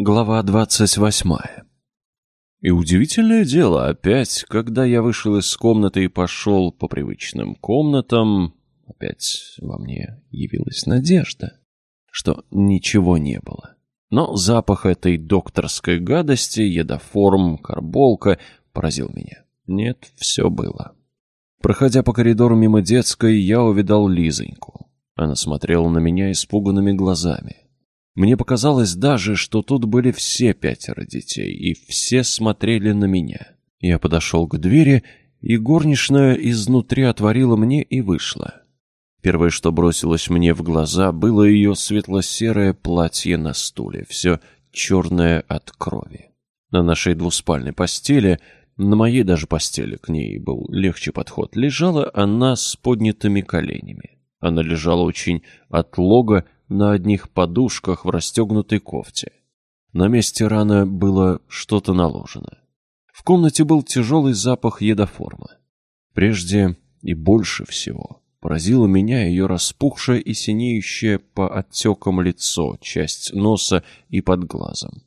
Глава двадцать восьмая. И удивительное дело, опять, когда я вышел из комнаты и пошел по привычным комнатам, опять во мне явилась надежда, что ничего не было. Но запах этой докторской гадости, едоформ, карболка поразил меня. Нет, все было. Проходя по коридору мимо детской, я увидал Лизоньку. Она смотрела на меня испуганными глазами. Мне показалось даже, что тут были все пятеро детей, и все смотрели на меня. Я подошел к двери, и горничная изнутри отворила мне и вышла. Первое, что бросилось мне в глаза, было ее светло-серое платье на стуле, все черное от крови. На нашей двуспальной постели, на моей даже постели к ней был легче подход, лежала она с поднятыми коленями. Она лежала очень отлого, на одних подушках в расстегнутой кофте. На месте раны было что-то наложено. В комнате был тяжелый запах едоформа. Прежде и больше всего поразило меня ее распухшее и синеющее по отекам лицо, часть носа и под глазом.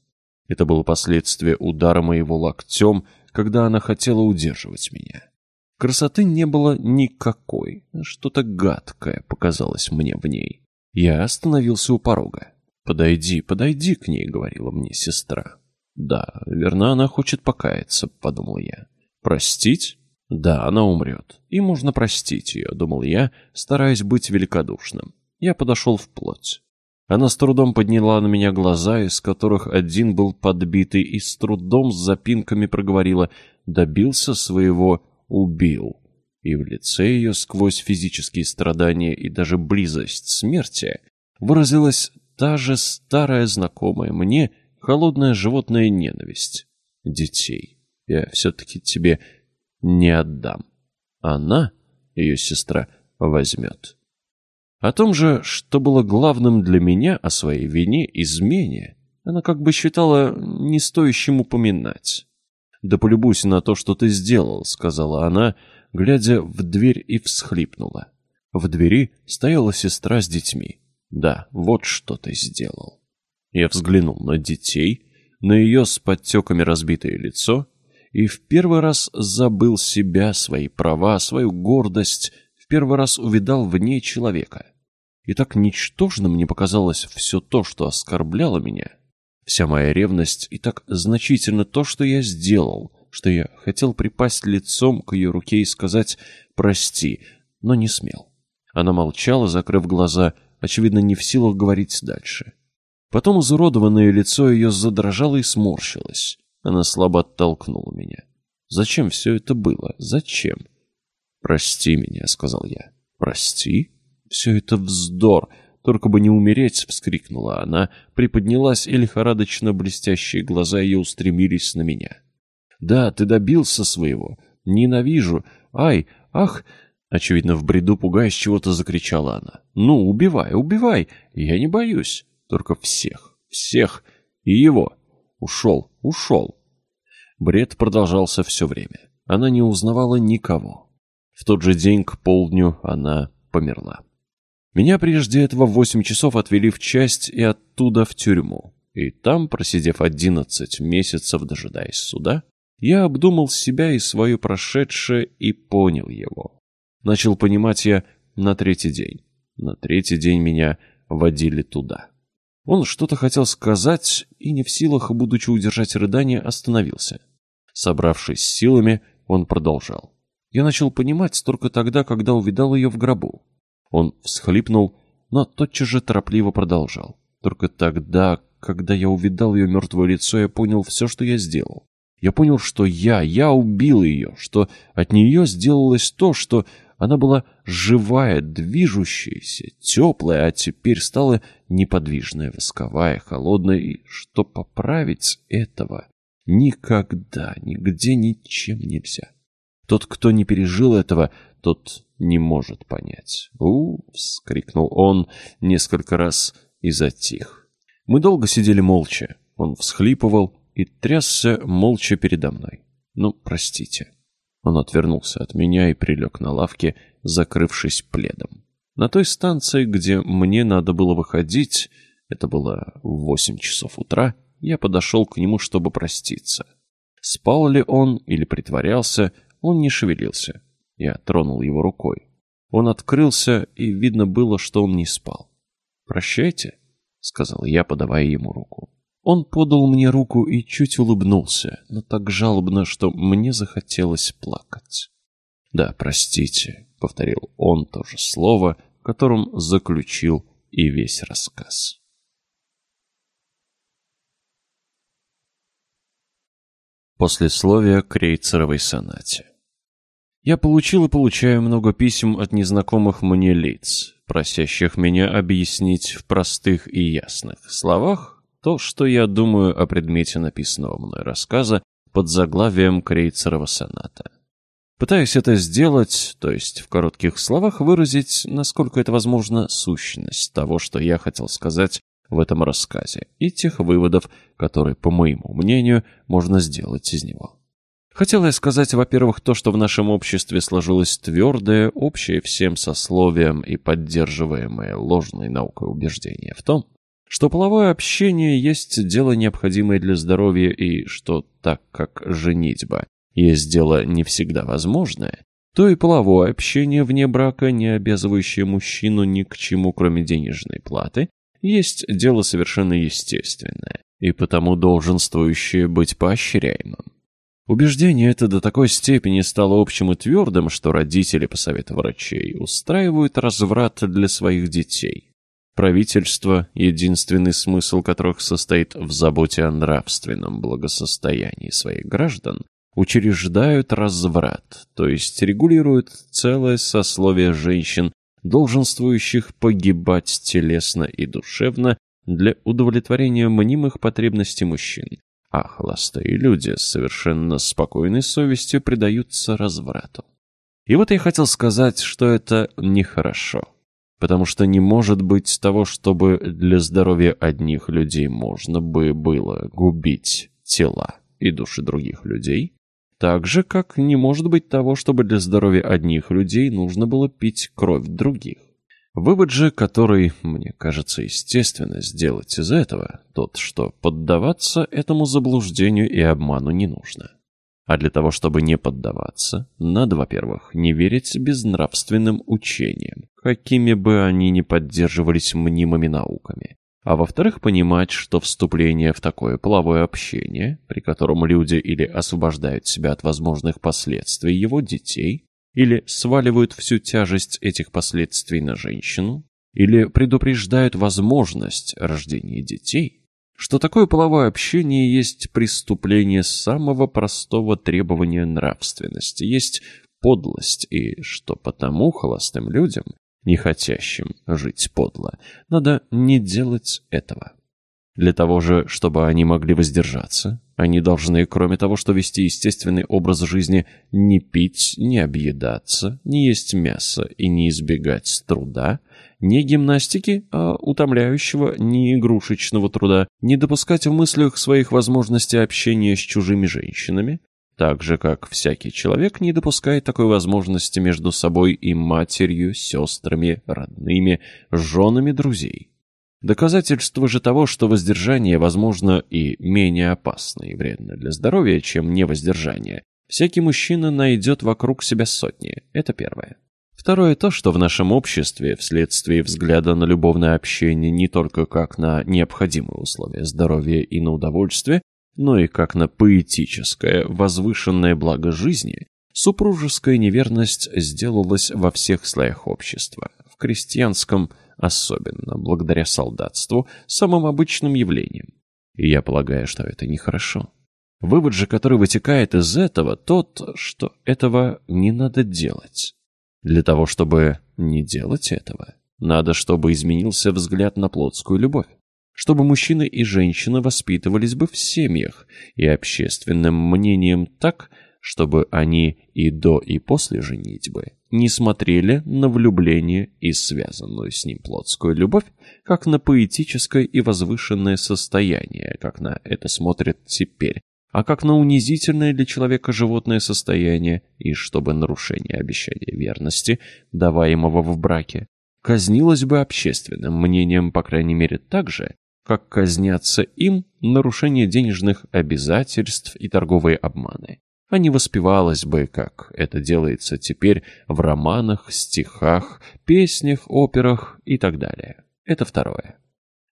Это было последствие удара моего локтем, когда она хотела удерживать меня. Красоты не было никакой, что-то гадкое показалось мне в ней. Я остановился у порога. «Подойди, подойди к ней», — говорила мне сестра. «Да, верно, она хочет покаяться», — подумал я. «Простить?» «Да, она умрет. И можно простить ее», — думал я, стараясь быть великодушным. Я подошел вплоть. Она с трудом подняла на меня глаза, из которых один был подбитый, и с трудом с запинками проговорила «добился своего, убил» и в лице ее сквозь физические страдания и даже близость смерти выразилась та же старая знакомая мне холодная животная ненависть. Детей я все-таки тебе не отдам. Она, ее сестра, возьмет. О том же, что было главным для меня, о своей вине, измене, она как бы считала не стоящим упоминать. «Да полюбуйся на то, что ты сделал», — сказала она, — глядя в дверь и всхлипнула. В двери стояла сестра с детьми. Да, вот что ты сделал. Я взглянул на детей, на ее с подтеками разбитое лицо и в первый раз забыл себя, свои права, свою гордость, в первый раз увидал в ней человека. И так ничтожно мне показалось все то, что оскорбляло меня, вся моя ревность, и так значительно то, что я сделал — что я хотел припасть лицом к ее руке и сказать «прости», но не смел. Она молчала, закрыв глаза, очевидно, не в силах говорить дальше. Потом изуродованное лицо ее задрожало и сморщилось. Она слабо оттолкнула меня. «Зачем все это было? Зачем?» «Прости меня», — сказал я. «Прости? Все это вздор!» Только бы не умереть!» — вскрикнула она, приподнялась, и лихорадочно блестящие глаза ее устремились на меня. Да, ты добился своего. Ненавижу. Ай, ах!» Очевидно, в бреду пугаясь чего-то закричала она. «Ну, убивай, убивай! Я не боюсь. Только всех, всех. И его. Ушел, ушел». Бред продолжался все время. Она не узнавала никого. В тот же день к полдню она померла. Меня прежде этого в восемь часов отвели в часть и оттуда в тюрьму. И там, просидев одиннадцать месяцев, дожидаясь суда, я обдумал себя и свое прошедшее и понял его. Начал понимать я на третий день. На третий день меня водили туда. Он что-то хотел сказать и не в силах, будучи удержать рыдание, остановился. Собравшись силами, он продолжал. Я начал понимать только тогда, когда увидал ее в гробу. Он всхлипнул, но тотчас же торопливо продолжал. Только тогда, когда я увидал ее мертвое лицо, я понял все, что я сделал. Я понял, что я, я убил ее, что от нее сделалось то, что она была живая, движущаяся, теплая, а теперь стала неподвижная, восковая, холодная, и что поправить этого никогда, нигде, ничем нельзя. Тот, кто не пережил этого, тот не может понять. у вскрикнул он несколько раз и затих. Мы долго сидели молча. Он всхлипывал, и трясся молча передо мной. «Ну, простите». Он отвернулся от меня и прилег на лавке, закрывшись пледом. На той станции, где мне надо было выходить, это было в восемь часов утра, я подошел к нему, чтобы проститься. Спал ли он или притворялся, он не шевелился. Я тронул его рукой. Он открылся, и видно было, что он не спал. «Прощайте», — сказал я, подавая ему руку. Он подал мне руку и чуть улыбнулся, но так жалобно, что мне захотелось плакать. «Да, простите», — повторил он то же слово, которым заключил и весь рассказ. Послесловие к Рейцеровой сонате. Я получил и получаю много писем от незнакомых мне лиц, просящих меня объяснить в простых и ясных словах то, что я думаю о предмете написанного мной рассказа под заглавием Крейцерова соната. Пытаюсь это сделать, то есть в коротких словах выразить, насколько это возможно, сущность того, что я хотел сказать в этом рассказе, и тех выводов, которые, по моему мнению, можно сделать из него. Хотел я сказать, во-первых, то, что в нашем обществе сложилось твердое, общее всем сословием и поддерживаемое ложной наукой убеждение в том, что половое общение есть дело необходимое для здоровья и что так как женитьба есть дело не всегда возможное, то и половое общение вне брака, не обязывающее мужчину ни к чему, кроме денежной платы, есть дело совершенно естественное и потому долженствующее быть поощряемым. Убеждение это до такой степени стало общим и твердым, что родители по совету врачей устраивают разврат для своих детей. Правительство, единственный смысл которых состоит в заботе о нравственном благосостоянии своих граждан, учреждают разврат, то есть регулируют целое сословие женщин, долженствующих погибать телесно и душевно для удовлетворения мнимых потребностей мужчин, а холостые люди с совершенно спокойной совестью предаются разврату. И вот я хотел сказать, что это нехорошо, потому что не может быть того, чтобы для здоровья одних людей можно бы было губить тела и души других людей, так же, как не может быть того, чтобы для здоровья одних людей нужно было пить кровь других. Вывод же, который, мне кажется, естественно сделать из этого, тот, что поддаваться этому заблуждению и обману не нужно. А для того, чтобы не поддаваться, надо, во-первых, не верить безнравственным учениям, какими бы они ни поддерживались мнимыми науками, а во-вторых, понимать, что вступление в такое половое общение, при котором люди или освобождают себя от возможных последствий его детей, или сваливают всю тяжесть этих последствий на женщину, или предупреждают возможность рождения детей, что такое половое общение есть преступление самого простого требования нравственности, есть подлость, и что потому холостым людям не хотящим жить подло. Надо не делать этого. Для того же, чтобы они могли воздержаться, они должны, кроме того, что вести естественный образ жизни, не пить, не объедаться, не есть мясо и не избегать труда, не гимнастики, а утомляющего, не игрушечного труда, не допускать в мыслях своих возможностей общения с чужими женщинами, так же, как всякий человек не допускает такой возможности между собой и матерью, сестрами, родными, женами друзей. Доказательство же того, что воздержание возможно и менее опасно и вредно для здоровья, чем невоздержание, всякий мужчина найдет вокруг себя сотни. Это первое. Второе то, что в нашем обществе, вследствие взгляда на любовное общение не только как на необходимые условия здоровья и на удовольствие, но и как на поэтическое, возвышенное благо жизни, супружеская неверность сделалась во всех слоях общества, в крестьянском особенно, благодаря солдатству, самым обычным явлением. И я полагаю, что это нехорошо. Вывод же, который вытекает из этого, тот, что этого не надо делать. Для того, чтобы не делать этого, надо, чтобы изменился взгляд на плотскую любовь чтобы мужчина и женщина воспитывались бы в семьях и общественным мнением так, чтобы они и до и после женитьбы не смотрели на влюбление и связанную с ним плотскую любовь, как на поэтическое и возвышенное состояние, как на это смотрят теперь, а как на унизительное для человека животное состояние, и чтобы нарушение обещания верности, даваемого в браке, казнилось бы общественным мнением, по крайней мере, так же, как казнятся им нарушение денежных обязательств и торговые обманы а не воспевалось бы, как это делается теперь в романах, стихах, песнях, операх и так далее. Это второе.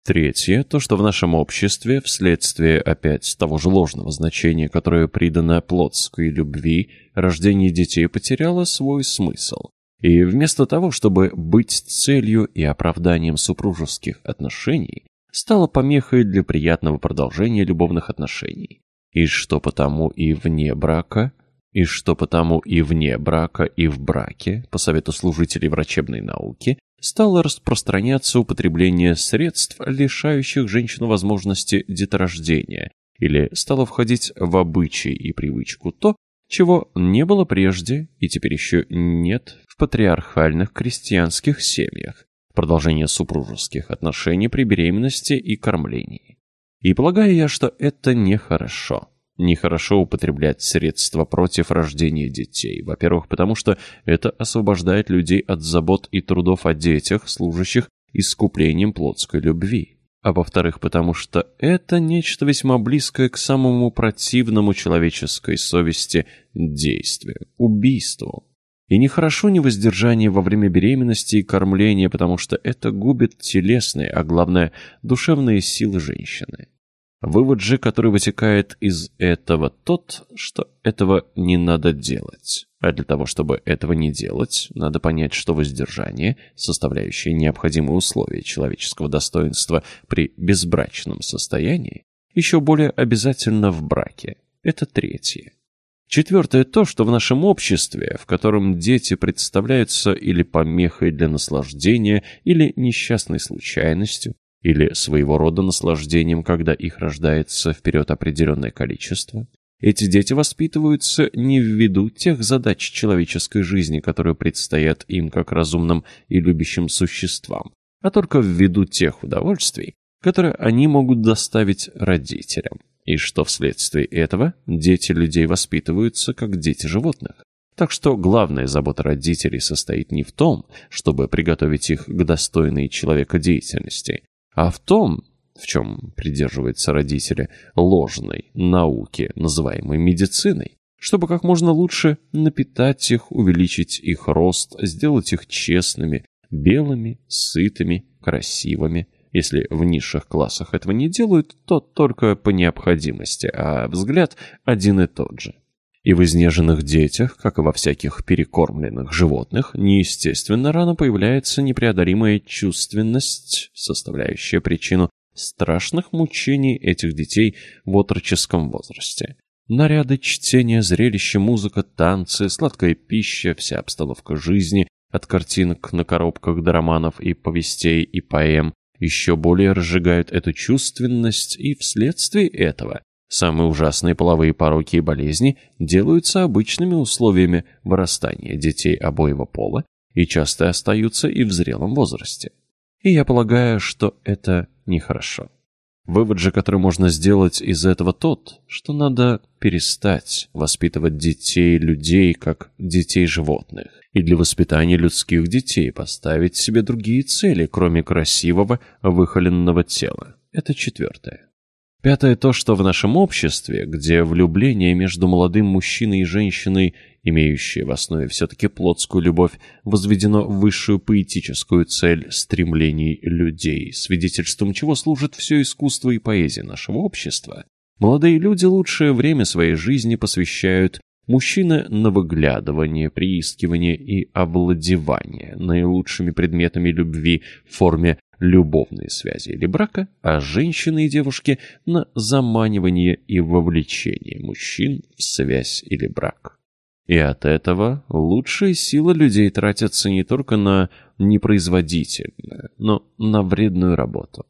Третье, то, что в нашем обществе, вследствие опять того же ложного значения, которое придано плотской любви, рождение детей потеряло свой смысл. И вместо того, чтобы быть целью и оправданием супружеских отношений, стало помехой для приятного продолжения любовных отношений. И что потому и вне брака, и что потому и вне брака, и в браке, по совету служителей врачебной науки, стало распространяться употребление средств, лишающих женщину возможности деторождения, или стало входить в обычай и привычку то, чего не было прежде и теперь еще нет в патриархальных крестьянских семьях, продолжение супружеских отношений при беременности и кормлении. И полагаю я, что это нехорошо. Нехорошо употреблять средства против рождения детей. Во-первых, потому что это освобождает людей от забот и трудов о детях, служащих искуплением плотской любви. А во-вторых, потому что это нечто весьма близкое к самому противному человеческой совести действию – убийству. И нехорошо невоздержание во время беременности и кормления, потому что это губит телесные, а главное – душевные силы женщины. Вывод же, который вытекает из этого, тот, что этого не надо делать. А для того, чтобы этого не делать, надо понять, что воздержание, составляющее необходимые условия человеческого достоинства при безбрачном состоянии, еще более обязательно в браке. Это третье. Четвертое то, что в нашем обществе, в котором дети представляются или помехой для наслаждения, или несчастной случайностью, или своего рода наслаждением, когда их рождается вперед определенное количество. Эти дети воспитываются не ввиду тех задач человеческой жизни, которые предстоят им как разумным и любящим существам, а только ввиду тех удовольствий, которые они могут доставить родителям. И что вследствие этого дети людей воспитываются как дети животных. Так что главная забота родителей состоит не в том, чтобы приготовить их к достойной человека деятельности, а в том, в чем придерживаются родители ложной науки, называемой медициной, чтобы как можно лучше напитать их, увеличить их рост, сделать их честными, белыми, сытыми, красивыми. Если в низших классах этого не делают, то только по необходимости, а взгляд один и тот же. И в изнеженных детях, как и во всяких перекормленных животных, неестественно рано появляется непреодолимая чувственность, составляющая причину страшных мучений этих детей в отроческом возрасте. Наряды, чтение, зрелище, музыка, танцы, сладкая пища, вся обстановка жизни, от картинок на коробках до романов и повестей и поэм, еще более разжигают эту чувственность, и вследствие этого Самые ужасные половые пороки и болезни делаются обычными условиями вырастания детей обоего пола и часто остаются и в зрелом возрасте. И я полагаю, что это нехорошо. Вывод же, который можно сделать из этого тот, что надо перестать воспитывать детей людей как детей животных, и для воспитания людских детей поставить себе другие цели, кроме красивого выхоленного тела. Это четвертое. Пятое то, что в нашем обществе, где влюбление между молодым мужчиной и женщиной, имеющее в основе все-таки плотскую любовь, возведено в высшую поэтическую цель стремлений людей, свидетельством чего служит все искусство и поэзия нашего общества, молодые люди лучшее время своей жизни посвящают Мужчины на выглядывание, приискивание и овладевание наилучшими предметами любви в форме любовной связи или брака, а женщины и девушки на заманивание и вовлечение мужчин в связь или брак. И от этого лучшие силы людей тратятся не только на непроизводительную, но на вредную работу.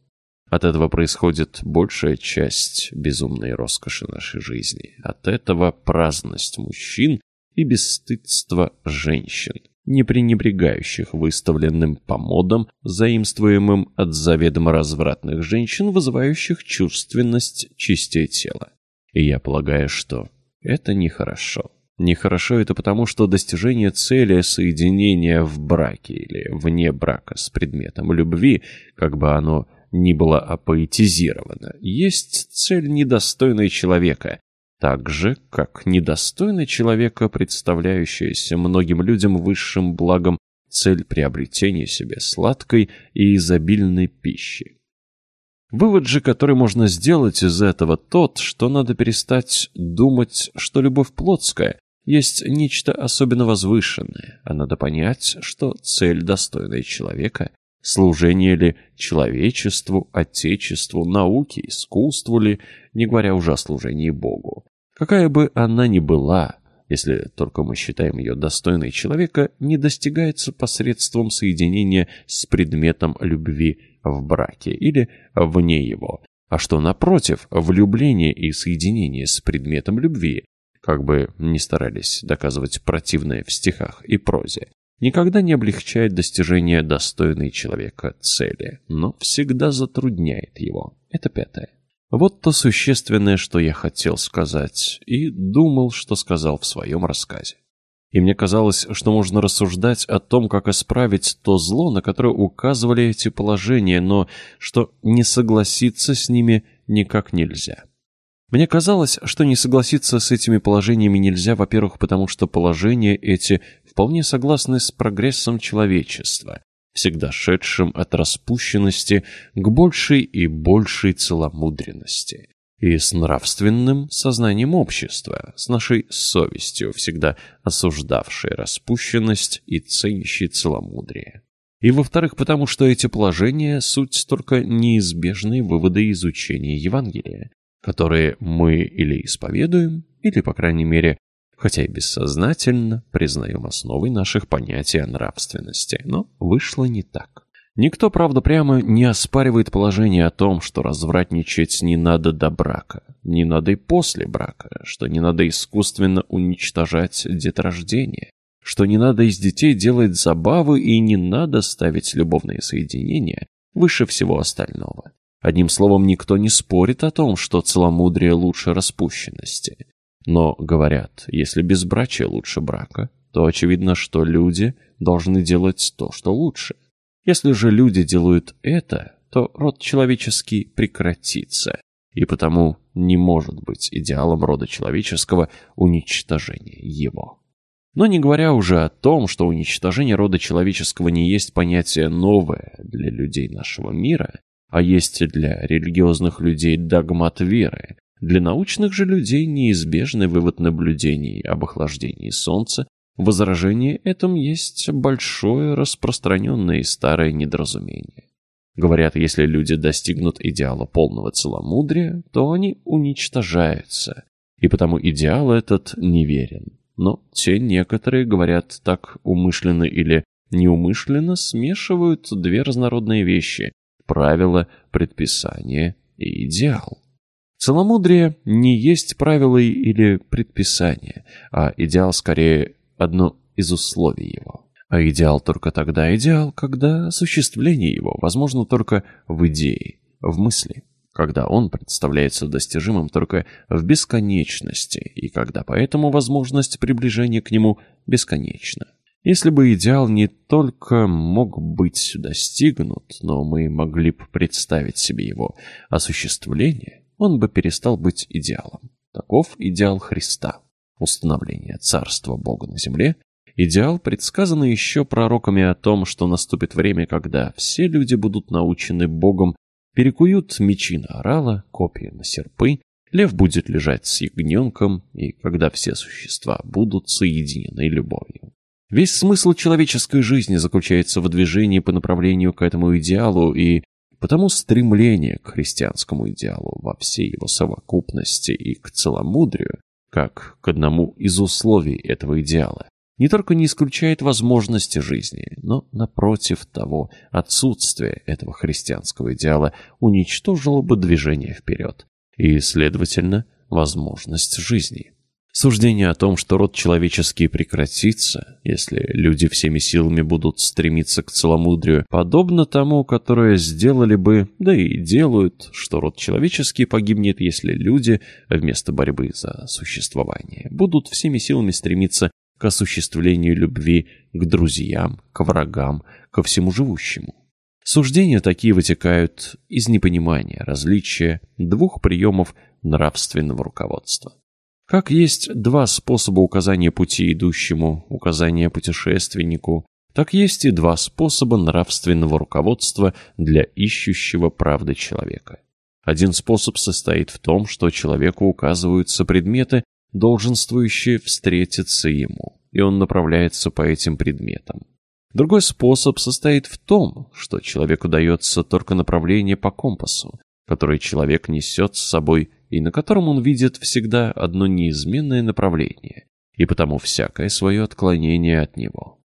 От этого происходит большая часть безумной роскоши нашей жизни. От этого праздность мужчин и бесстыдство женщин не пренебрегающих выставленным по модам, заимствуемым от заведомо развратных женщин, вызывающих чувственность частей тела. И я полагаю, что это нехорошо. Нехорошо это потому, что достижение цели соединения в браке или вне брака с предметом любви, как бы оно ни было апоэтизировано, есть цель недостойная человека, так же, как недостойна человека, представляющаяся многим людям высшим благом цель приобретения себе сладкой и изобильной пищи. Вывод же, который можно сделать из этого, тот, что надо перестать думать, что любовь плотская есть нечто особенно возвышенное, а надо понять, что цель достойная человека — служение ли человечеству, отечеству, науке, искусству ли, не говоря уже о служении Богу. Какая бы она ни была, если только мы считаем ее достойной человека, не достигается посредством соединения с предметом любви в браке или вне его, а что, напротив, влюбление и соединение с предметом любви, как бы ни старались доказывать противное в стихах и прозе, никогда не облегчает достижение достойной человека цели, но всегда затрудняет его. Это пятое. Вот то существенное, что я хотел сказать, и думал, что сказал в своем рассказе. И мне казалось, что можно рассуждать о том, как исправить то зло, на которое указывали эти положения, но что не согласиться с ними никак нельзя. Мне казалось, что не согласиться с этими положениями нельзя, во-первых, потому что положения эти вполне согласны с прогрессом человечества, всегда шедшим от распущенности к большей и большей целомудренности, и с нравственным сознанием общества, с нашей совестью, всегда осуждавшей распущенность и ценящей целомудрие. И, во-вторых, потому что эти положения — суть только неизбежные выводы изучения Евангелия, которые мы или исповедуем, или, по крайней мере, хотя и бессознательно признаем основой наших понятий о нравственности, но вышло не так. Никто, правда, прямо не оспаривает положение о том, что развратничать не надо до брака, не надо и после брака, что не надо искусственно уничтожать деторождение, что не надо из детей делать забавы и не надо ставить любовные соединения выше всего остального. Одним словом, никто не спорит о том, что целомудрие лучше распущенности. Но, говорят, если безбрачие лучше брака, то очевидно, что люди должны делать то, что лучше. Если же люди делают это, то род человеческий прекратится, и потому не может быть идеалом рода человеческого уничтожение его. Но не говоря уже о том, что уничтожение рода человеческого не есть понятие новое для людей нашего мира, а есть для религиозных людей догмат веры, для научных же людей неизбежный вывод наблюдений об охлаждении Солнца. Возражение этому есть большое распространенное и старое недоразумение. Говорят, если люди достигнут идеала полного целомудрия, то они уничтожаются, и потому идеал этот неверен. Но те некоторые, говорят так умышленно или неумышленно, смешивают две разнородные вещи – правила, предписание и идеал. Целомудрие не есть правило или предписание, а идеал скорее одно из условий его. А идеал только тогда идеал, когда осуществление его возможно только в идее, в мысли, когда он представляется достижимым только в бесконечности и когда поэтому возможность приближения к нему бесконечна. Если бы идеал не только мог быть достигнут, но мы могли бы представить себе его осуществление, он бы перестал быть идеалом. Таков идеал Христа. Установление Царства Бога на земле. Идеал, предсказанный еще пророками о том, что наступит время, когда все люди будут научены Богом, перекуют мечи на орала, копья на серпы, лев будет лежать с ягненком, и когда все существа будут соединены любовью. Весь смысл человеческой жизни заключается в движении по направлению к этому идеалу, и Потому стремление к христианскому идеалу во всей его совокупности и к целомудрию, как к одному из условий этого идеала, не только не исключает возможности жизни, но, напротив того, отсутствие этого христианского идеала уничтожило бы движение вперед и, следовательно, возможность жизни. Суждение о том, что род человеческий прекратится, если люди всеми силами будут стремиться к целомудрию, подобно тому, которое сделали бы, да и делают, что род человеческий погибнет, если люди, вместо борьбы за существование, будут всеми силами стремиться к осуществлению любви к друзьям, к врагам, ко всему живущему. Суждения такие вытекают из непонимания различия двух приемов нравственного руководства. Как есть два способа указания пути идущему, указания путешественнику, так есть и два способа нравственного руководства для ищущего правды человека. Один способ состоит в том, что человеку указываются предметы, долженствующие встретиться ему, и он направляется по этим предметам. Другой способ состоит в том, что человеку дается только направление по компасу, который человек несет с собой и на котором он видит всегда одно неизменное направление, и потому всякое свое отклонение от него.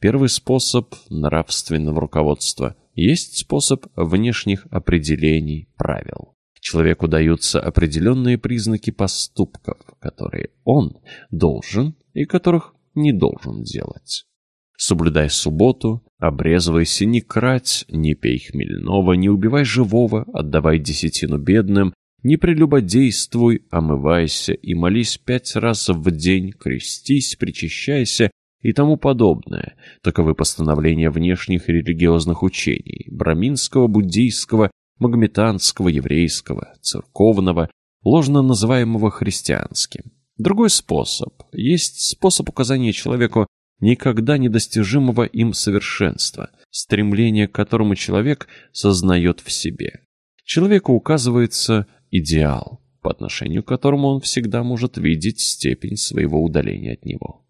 Первый способ нравственного руководства есть способ внешних определений правил. Человеку даются определенные признаки поступков, которые он должен и которых не должен делать. Соблюдай субботу, обрезывайся, не крать, не пей хмельного, не убивай живого, отдавай десятину бедным, не прелюбодействуй, омывайся и молись пять раз в день, крестись, причащайся и тому подобное. Таковы постановления внешних религиозных учений – браминского, буддийского, магометанского, еврейского, церковного, ложно называемого христианским. Другой способ – есть способ указания человеку никогда недостижимого им совершенства, стремление к которому человек сознает в себе. Человеку указывается идеал, по отношению к которому он всегда может видеть степень своего удаления от него.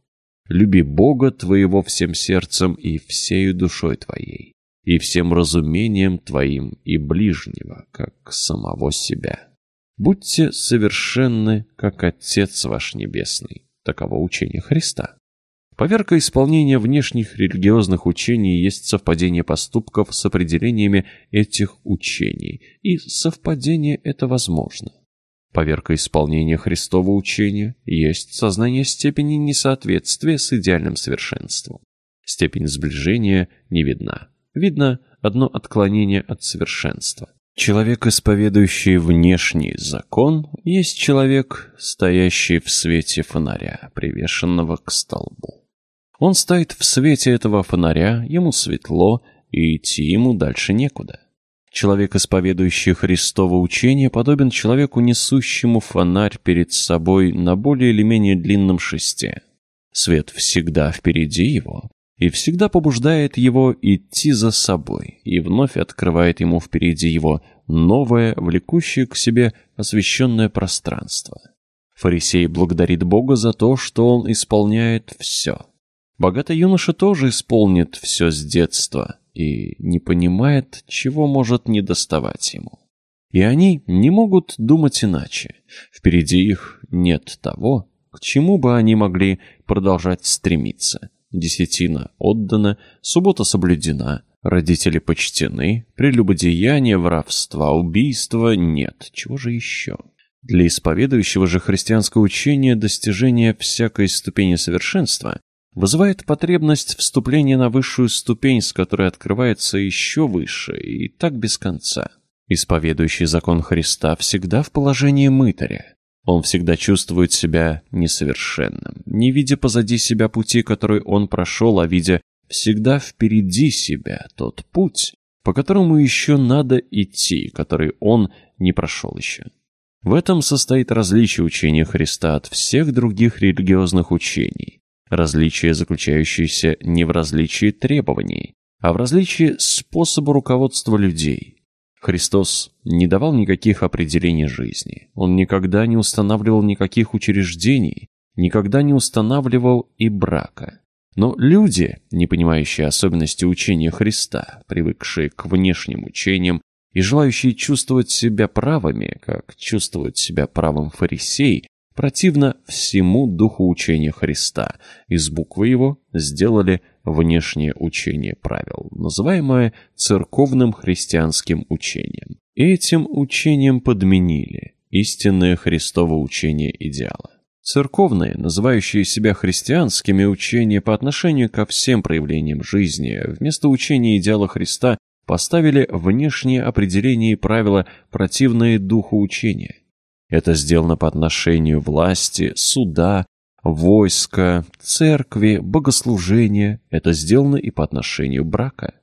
Люби Бога твоего всем сердцем и всею душой твоей, и всем разумением твоим и ближнего, как самого себя. Будьте совершенны, как Отец ваш Небесный. Таково учение Христа. Поверка исполнения внешних религиозных учений есть совпадение поступков с определениями этих учений, и совпадение это возможно. Поверка исполнения Христова учения есть сознание степени несоответствия с идеальным совершенством. Степень сближения не видна. Видно одно отклонение от совершенства. Человек, исповедующий внешний закон, есть человек, стоящий в свете фонаря, привешенного к столбу. Он стоит в свете этого фонаря, ему светло, и идти ему дальше некуда. Человек, исповедующий Христово учение, подобен человеку, несущему фонарь перед собой на более или менее длинном шесте. Свет всегда впереди его и всегда побуждает его идти за собой и вновь открывает ему впереди его новое, влекущее к себе освещенное пространство. Фарисей благодарит Бога за то, что он исполняет все. Богатый юноша тоже исполнит все с детства – и не понимает, чего может недоставать ему. И они не могут думать иначе. Впереди их нет того, к чему бы они могли продолжать стремиться. Десятина отдана, суббота соблюдена, родители почтены, прелюбодеяния, воровства, убийства нет. Чего же еще? Для исповедующего же христианское учение достижение всякой ступени совершенства вызывает потребность вступления на высшую ступень, с которой открывается еще выше, и так без конца. Исповедующий закон Христа всегда в положении мытаря. Он всегда чувствует себя несовершенным, не видя позади себя пути, который он прошел, а видя всегда впереди себя тот путь, по которому еще надо идти, который он не прошел еще. В этом состоит различие учения Христа от всех других религиозных учений. Различие, заключающееся не в различии требований, а в различии способа руководства людей. Христос не давал никаких определений жизни. Он никогда не устанавливал никаких учреждений, никогда не устанавливал и брака. Но люди, не понимающие особенности учения Христа, привыкшие к внешним учениям и желающие чувствовать себя правыми, как чувствует себя правым фарисей, противно всему духу учения Христа. Из буквы его сделали внешнее учение правил, называемое церковным христианским учением. Этим учением подменили истинное Христово учение идеала. Церковные, называющие себя христианскими учения по отношению ко всем проявлениям жизни, вместо учения идеала Христа поставили внешние определения и правила, противные духу учения. Это сделано по отношению власти, суда, войска, церкви, богослужения. Это сделано и по отношению брака.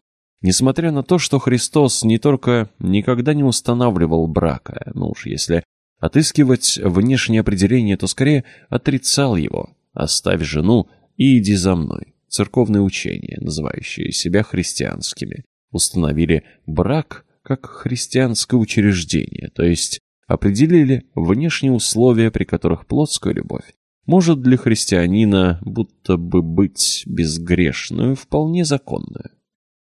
Несмотря на то, что Христос не только никогда не устанавливал брака, ну уж если отыскивать внешнее определение, то скорее отрицал его «оставь жену и иди за мной». Церковные учения, называющие себя христианскими, установили брак как христианское учреждение, то есть определили внешние условия, при которых плотская любовь может для христианина будто бы быть безгрешную, вполне законную.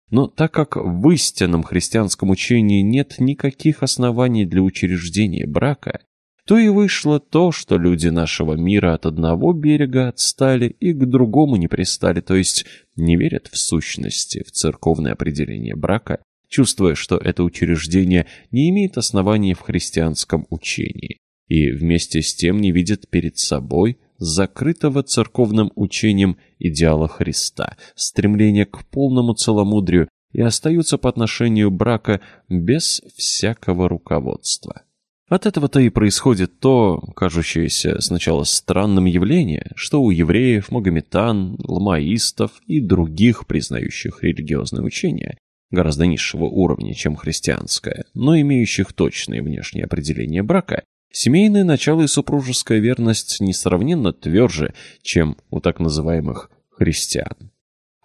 Но так как в истинном христианском учении нет никаких оснований для учреждения брака, то и вышло то, что люди нашего мира от одного берега отстали и к другому не пристали, то есть не верят в сущности, в церковное определение брака, чувствуя, что это учреждение не имеет оснований в христианском учении, и вместе с тем не видят перед собой закрытого церковным учением идеала Христа, стремления к полному целомудрию и остаются по отношению брака без всякого руководства. От этого-то и происходит то, кажущееся сначала странным явление, что у евреев, магометан, ламаистов и других, признающих религиозное учение, гораздо низшего уровня, чем христианское, но имеющих точные внешние определения брака, Семейное начало и супружеская верность несравненно тверже, чем у так называемых христиан.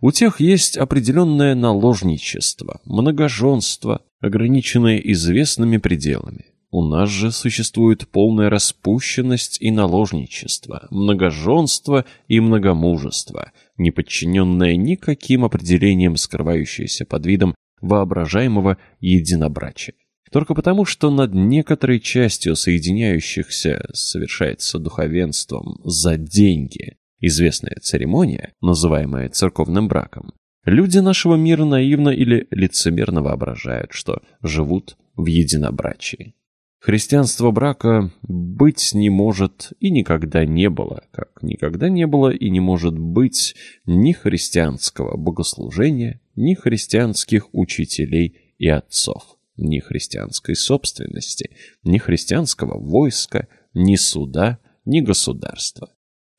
У тех есть определенное наложничество, многоженство, ограниченное известными пределами. У нас же существует полная распущенность и наложничество, многоженство и многомужество, не подчиненное никаким определениям, скрывающееся под видом воображаемого единобрачия. Только потому, что над некоторой частью соединяющихся совершается духовенством за деньги известная церемония, называемая церковным браком, люди нашего мира наивно или лицемерно воображают, что живут в единобрачии. Христианство брака быть не может и никогда не было, как никогда не было и не может быть ни христианского богослужения, ни христианских учителей и отцов ни христианской собственности, ни христианского войска, ни суда, ни государства.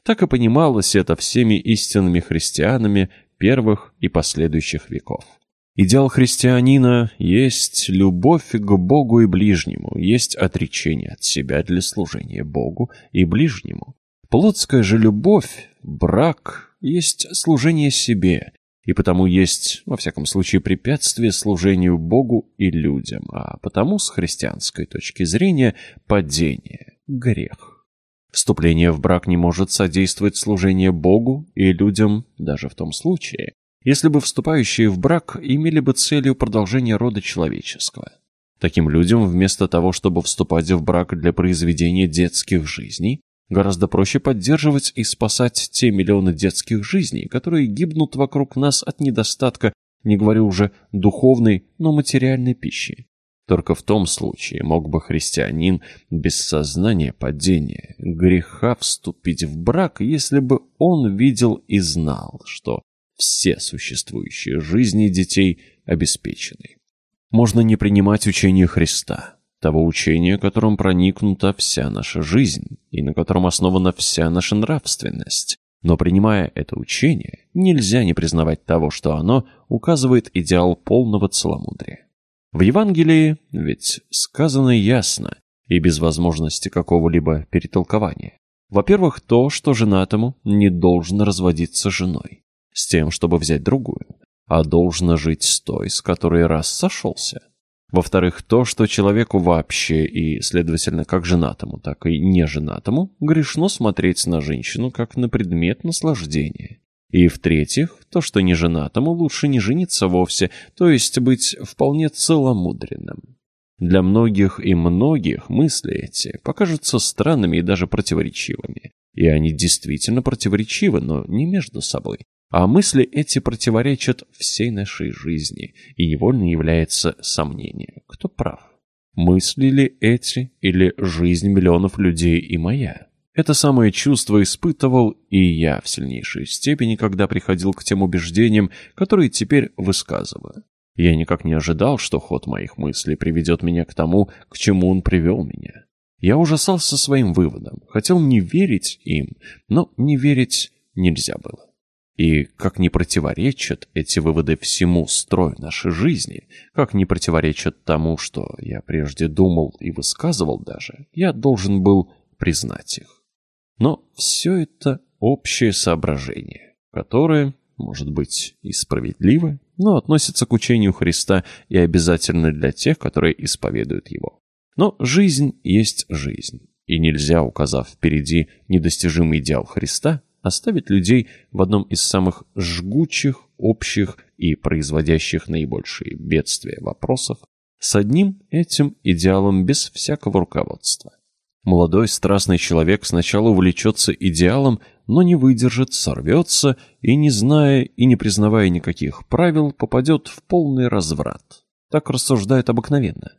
Так и понималось это всеми истинными христианами первых и последующих веков. Идеал христианина есть любовь к Богу и ближнему, есть отречение от себя для служения Богу и ближнему. Плотская же любовь, брак, есть служение себе, и потому есть, во всяком случае, препятствие служению Богу и людям, а потому, с христианской точки зрения, падение, грех. Вступление в брак не может содействовать служению Богу и людям даже в том случае, если бы вступающие в брак имели бы целью продолжения рода человеческого. Таким людям, вместо того, чтобы вступать в брак для произведения детских жизней, Гораздо проще поддерживать и спасать те миллионы детских жизней, которые гибнут вокруг нас от недостатка, не говорю уже духовной, но материальной пищи. Только в том случае мог бы христианин без сознания падения, греха вступить в брак, если бы он видел и знал, что все существующие жизни детей обеспечены. Можно не принимать учение Христа, того учения, которым проникнута вся наша жизнь и на котором основана вся наша нравственность. Но принимая это учение, нельзя не признавать того, что оно указывает идеал полного целомудрия. В Евангелии ведь сказано ясно и без возможности какого-либо перетолкования. Во-первых, то, что женатому не должно разводиться женой, с тем, чтобы взять другую, а должно жить с той, с которой раз сошелся. Во-вторых, то, что человеку вообще и, следовательно, как женатому, так и неженатому, грешно смотреть на женщину как на предмет наслаждения. И в-третьих, то, что неженатому лучше не жениться вовсе, то есть быть вполне целомудренным. Для многих и многих мысли эти покажутся странными и даже противоречивыми. И они действительно противоречивы, но не между собой, а мысли эти противоречат всей нашей жизни, и невольно является сомнение, кто прав. Мысли ли эти или жизнь миллионов людей и моя? Это самое чувство испытывал и я в сильнейшей степени, когда приходил к тем убеждениям, которые теперь высказываю. Я никак не ожидал, что ход моих мыслей приведет меня к тому, к чему он привел меня. Я ужасался своим выводом, хотел не верить им, но не верить нельзя было. И как не противоречат эти выводы всему строю нашей жизни, как не противоречат тому, что я прежде думал и высказывал даже, я должен был признать их. Но все это общее соображение, которое, может быть, и справедливо, но относится к учению Христа и обязательно для тех, которые исповедуют его. Но жизнь есть жизнь, и нельзя, указав впереди недостижимый идеал Христа, оставить людей в одном из самых жгучих, общих и производящих наибольшие бедствия вопросов с одним этим идеалом без всякого руководства. Молодой страстный человек сначала увлечется идеалом, но не выдержит, сорвется и, не зная и не признавая никаких правил, попадет в полный разврат. Так рассуждает обыкновенно.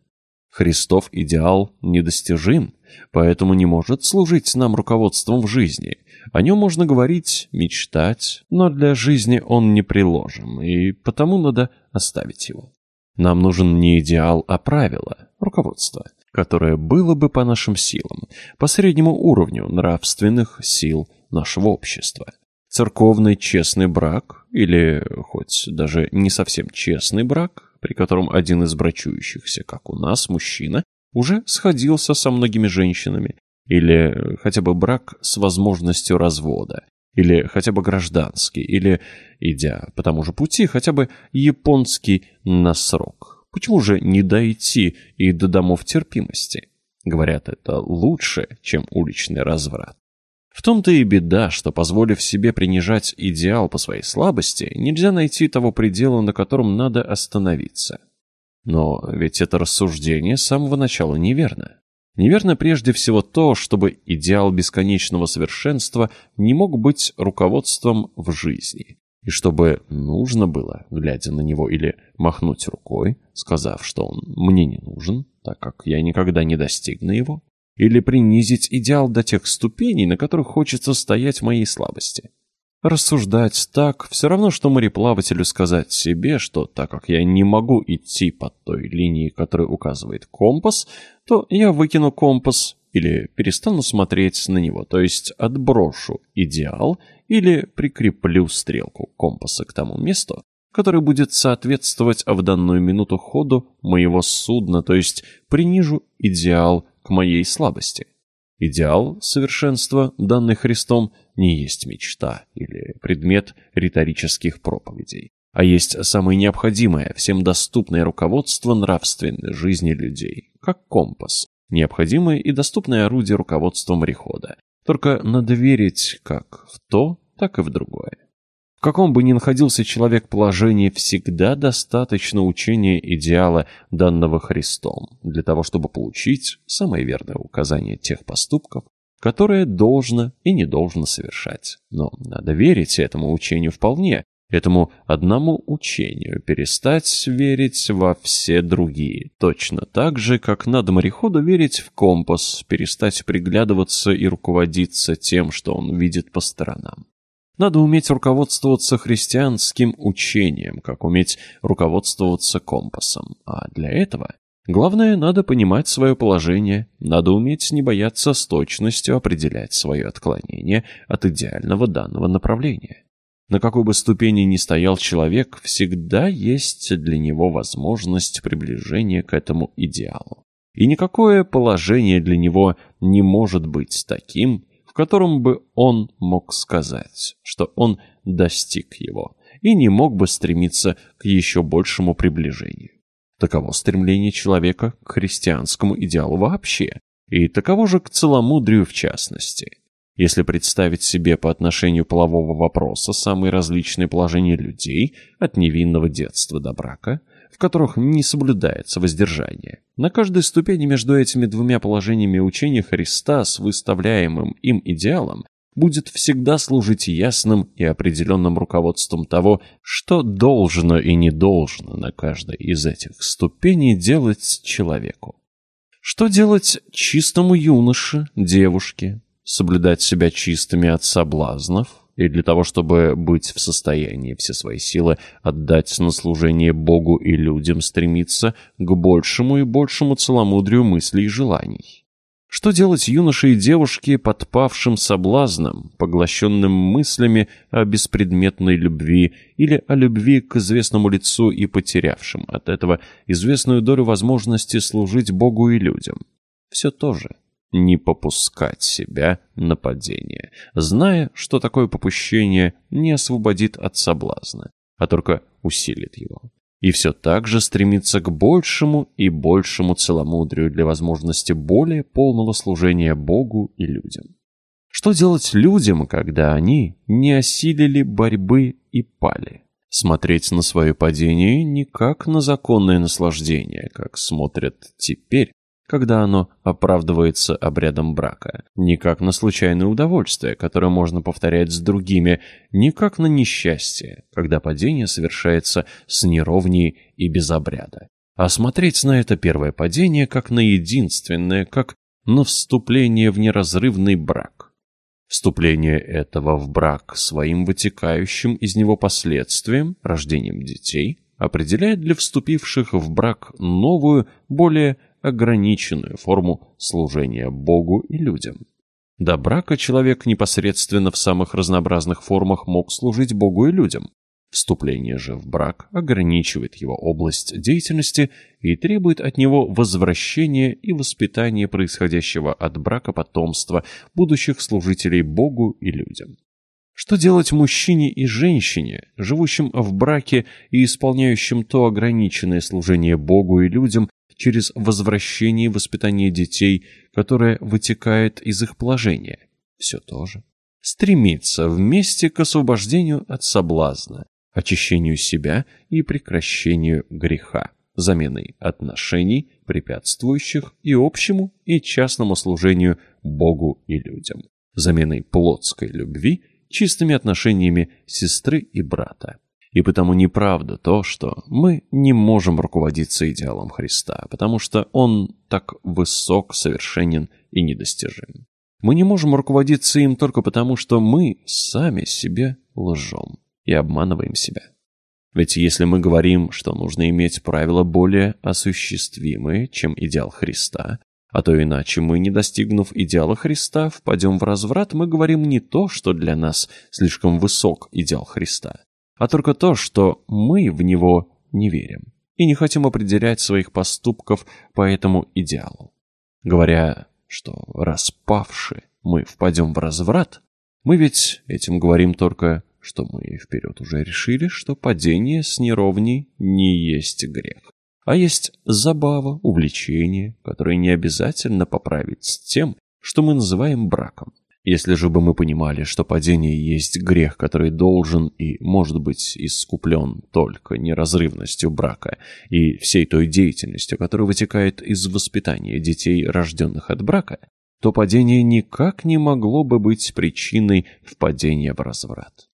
Христов идеал недостижим, поэтому не может служить нам руководством в жизни. О нем можно говорить, мечтать, но для жизни он не приложен, и потому надо оставить его. Нам нужен не идеал, а правило, руководство, которое было бы по нашим силам, по среднему уровню нравственных сил нашего общества. Церковный честный брак, или хоть даже не совсем честный брак, при котором один из брачующихся, как у нас, мужчина, уже сходился со многими женщинами, или хотя бы брак с возможностью развода, или хотя бы гражданский, или, идя по тому же пути, хотя бы японский на срок. Почему же не дойти и до домов терпимости? Говорят, это лучше, чем уличный разврат. В том-то и беда, что, позволив себе принижать идеал по своей слабости, нельзя найти того предела, на котором надо остановиться. Но ведь это рассуждение с самого начала неверно. Неверно прежде всего то, чтобы идеал бесконечного совершенства не мог быть руководством в жизни, и чтобы нужно было, глядя на него, или махнуть рукой, сказав, что он мне не нужен, так как я никогда не достигну его, или принизить идеал до тех ступеней, на которых хочется стоять в моей слабости. Рассуждать так все равно, что мореплавателю сказать себе, что так как я не могу идти по той линии, которую указывает компас, то я выкину компас или перестану смотреть на него, то есть отброшу идеал или прикреплю стрелку компаса к тому месту, которое будет соответствовать в данную минуту ходу моего судна, то есть принижу идеал к моей слабости. Идеал совершенства, данный Христом, не есть мечта или предмет риторических проповедей, а есть самое необходимое, всем доступное руководство нравственной жизни людей, как компас, необходимое и доступное орудие руководства морехода. Только надо верить как в то, так и в другое каком бы ни находился человек положении, всегда достаточно учения идеала, данного Христом, для того, чтобы получить самое верное указание тех поступков, которые должно и не должно совершать. Но надо верить этому учению вполне, этому одному учению, перестать верить во все другие. Точно так же, как надо мореходу верить в компас, перестать приглядываться и руководиться тем, что он видит по сторонам. Надо уметь руководствоваться христианским учением, как уметь руководствоваться компасом. А для этого главное надо понимать свое положение, надо уметь не бояться с точностью определять свое отклонение от идеального данного направления. На какой бы ступени ни стоял человек, всегда есть для него возможность приближения к этому идеалу. И никакое положение для него не может быть таким, в котором бы он мог сказать, что он достиг его и не мог бы стремиться к еще большему приближению. Таково стремление человека к христианскому идеалу вообще, и таково же к целомудрию в частности. Если представить себе по отношению полового вопроса самые различные положения людей, от невинного детства до брака – в которых не соблюдается воздержание. На каждой ступени между этими двумя положениями учения Христа с выставляемым им идеалом будет всегда служить ясным и определенным руководством того, что должно и не должно на каждой из этих ступеней делать человеку. Что делать чистому юноше, девушке? Соблюдать себя чистыми от соблазнов, и для того, чтобы быть в состоянии все свои силы отдать на служение Богу и людям, стремиться к большему и большему целомудрию мыслей и желаний. Что делать юноше и девушке, подпавшим соблазном, поглощенным мыслями о беспредметной любви или о любви к известному лицу и потерявшим от этого известную долю возможности служить Богу и людям? Все то же. Не попускать себя на падение, зная, что такое попущение не освободит от соблазна, а только усилит его и все так же стремится к большему и большему целомудрию для возможности более полного служения Богу и людям. Что делать людям, когда они не осилили борьбы и пали? Смотреть на свое падение не как на законное наслаждение, как смотрят теперь, когда оно оправдывается обрядом брака, не как на случайное удовольствие, которое можно повторять с другими, не как на несчастье, когда падение совершается с неровней и без обряда, а смотреть на это первое падение как на единственное, как на вступление в неразрывный брак. Вступление этого в брак своим вытекающим из него последствием, рождением детей, определяет для вступивших в брак новую, более ограниченную форму служения Богу и людям. До брака человек непосредственно в самых разнообразных формах мог служить Богу и людям. Вступление же в брак ограничивает его область деятельности и требует от него возвращения и воспитания происходящего от брака потомства будущих служителей Богу и людям. Что делать мужчине и женщине, живущим в браке и исполняющим то ограниченное служение Богу и людям, через возвращение и воспитание детей, которое вытекает из их положения. Все то же. Стремиться вместе к освобождению от соблазна, очищению себя и прекращению греха, заменой отношений, препятствующих и общему, и частному служению Богу и людям, заменой плотской любви чистыми отношениями сестры и брата. И потому неправда то, что мы не можем руководиться идеалом Христа, потому что Он так высок, совершенен и недостижим. Мы не можем руководиться им только потому, что мы сами себе лжем и обманываем себя. Ведь если мы говорим, что нужно иметь правила более осуществимые, чем идеал Христа, а то иначе мы, не достигнув идеала Христа, впадем в разврат, мы говорим не то, что для нас слишком высок идеал Христа, а только то, что мы в него не верим и не хотим определять своих поступков по этому идеалу. Говоря, что распавши мы впадем в разврат, мы ведь этим говорим только, что мы вперед уже решили, что падение с неровней не есть грех, а есть забава, увлечение, которое не обязательно поправить с тем, что мы называем браком. Если же бы мы понимали, что падение есть грех, который должен и может быть искуплен только неразрывностью брака и всей той деятельностью, которая вытекает из воспитания детей, рожденных от брака, то падение никак не могло бы быть причиной впадения в разврат.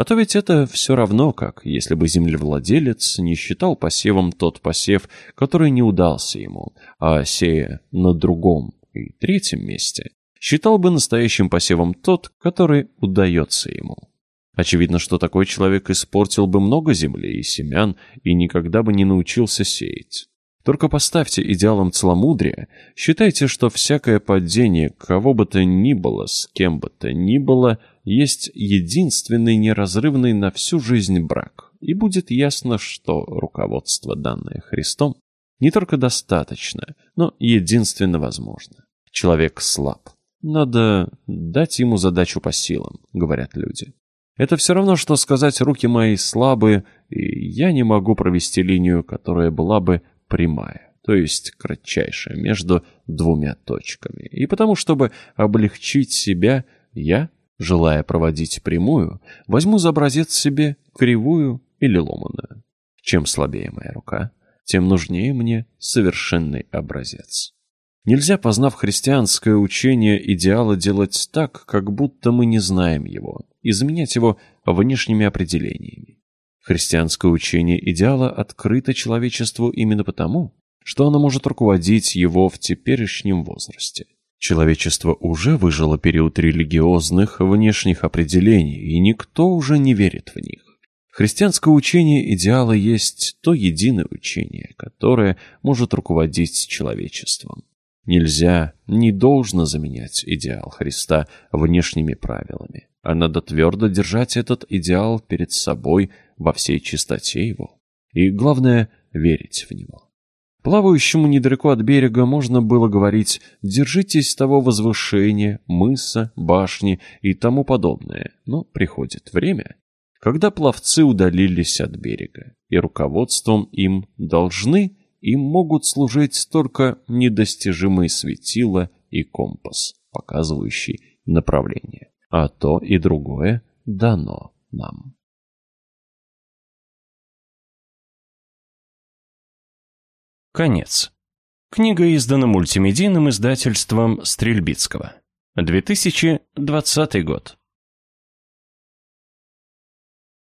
А то ведь это все равно как, если бы землевладелец не считал посевом тот посев, который не удался ему, а сея на другом и третьем месте, считал бы настоящим посевом тот, который удается ему. Очевидно, что такой человек испортил бы много земли и семян и никогда бы не научился сеять. Только поставьте идеалом целомудрия, считайте, что всякое падение кого бы то ни было, с кем бы то ни было, есть единственный неразрывный на всю жизнь брак, и будет ясно, что руководство, данное Христом, не только достаточно, но единственно возможно. Человек слаб, надо дать ему задачу по силам, говорят люди. Это все равно, что сказать «руки мои слабые», и я не могу провести линию, которая была бы прямая, то есть кратчайшая, между двумя точками. И потому, чтобы облегчить себя, я, желая проводить прямую, возьму за образец себе кривую или ломаную. Чем слабее моя рука, тем нужнее мне совершенный образец. Нельзя, познав христианское учение идеала, делать так, как будто мы не знаем его, и заменять его внешними определениями. Христианское учение идеала открыто человечеству именно потому, что оно может руководить его в теперешнем возрасте. Человечество уже выжило период религиозных внешних определений, и никто уже не верит в них. Христианское учение идеала есть то единое учение, которое может руководить человечеством. Нельзя, не должно заменять идеал Христа внешними правилами, а надо твердо держать этот идеал перед собой во всей чистоте его. И главное — верить в него. Плавающему недалеко от берега можно было говорить «держитесь того возвышения, мыса, башни и тому подобное», но приходит время, когда пловцы удалились от берега, и руководством им должны им могут служить только недостижимые светила и компас, показывающий направление, а то и другое дано нам. Конец. Книга издана мультимедийным издательством Стрельбицкого. 2020 год.